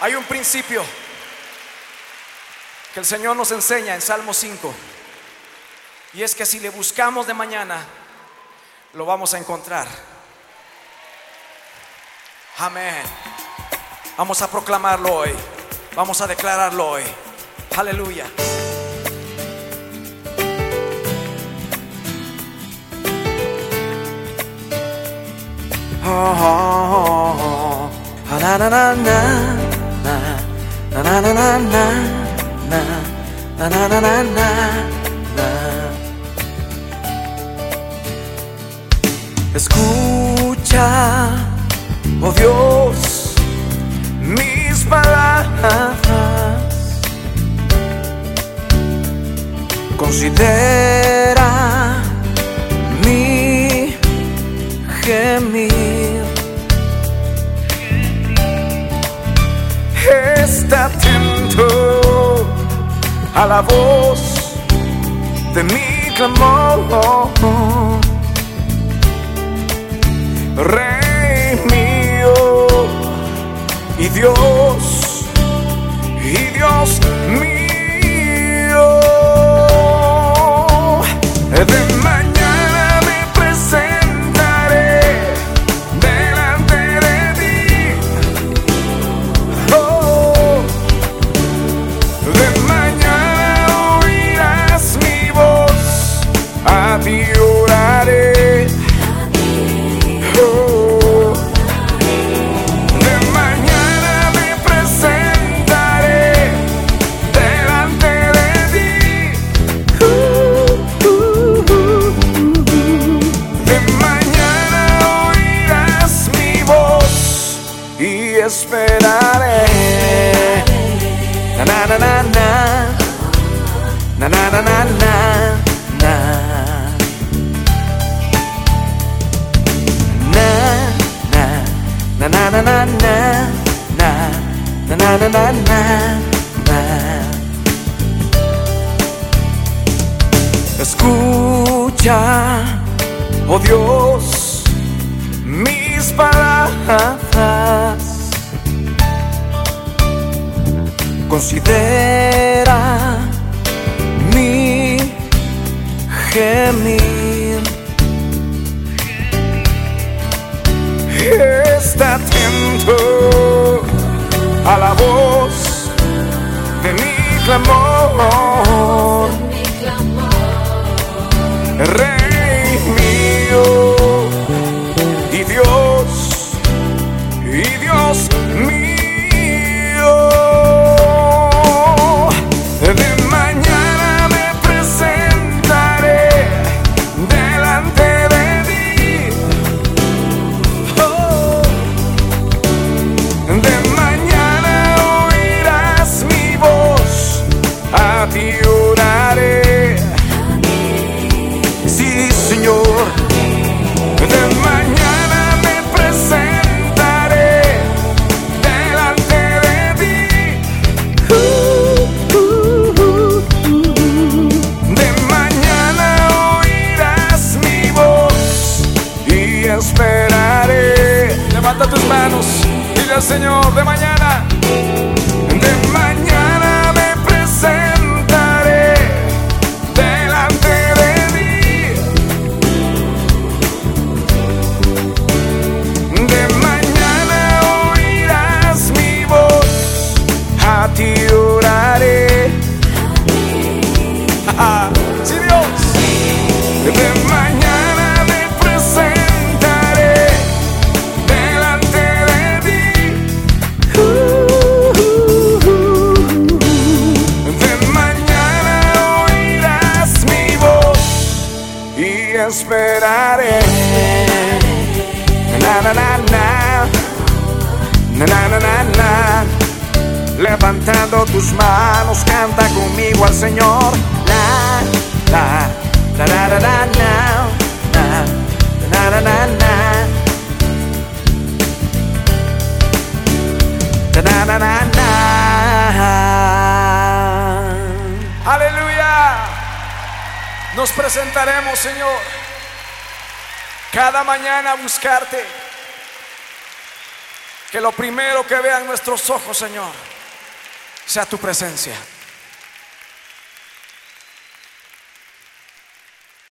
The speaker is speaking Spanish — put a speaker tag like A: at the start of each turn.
A: Hay un principio que el Señor nos enseña en Salmo 5. Y es que si le buscamos de mañana, lo vamos a encontrar. Amén. Vamos a proclamarlo hoy. Vamos a declararlo hoy. Aleluya. Oh, oh, oh. Na, na, na, na, na, na. Na, na, na, na. Escucha, oh Dios, mis palabras. Considera mi gemir. Está atento a la voz de mi clamor. Rey mío y Dios, esperaré. Na na na na na. Na na na na na. na. na na na na na na na na na na na na Escucha, oh Dios, mis palabras. Considera mi gemir. está atento a la voz de mi clamor. Levanta tus manos, dile al Señor de mañana. Esperaré. Na na na na. Na na na na na. Levantando tus manos, canta conmigo al Señor. Aleluya. Nos presentaremos, Señor, cada mañana buscarte. Que lo primero que vean nuestros ojos, Señor, sea tu presencia.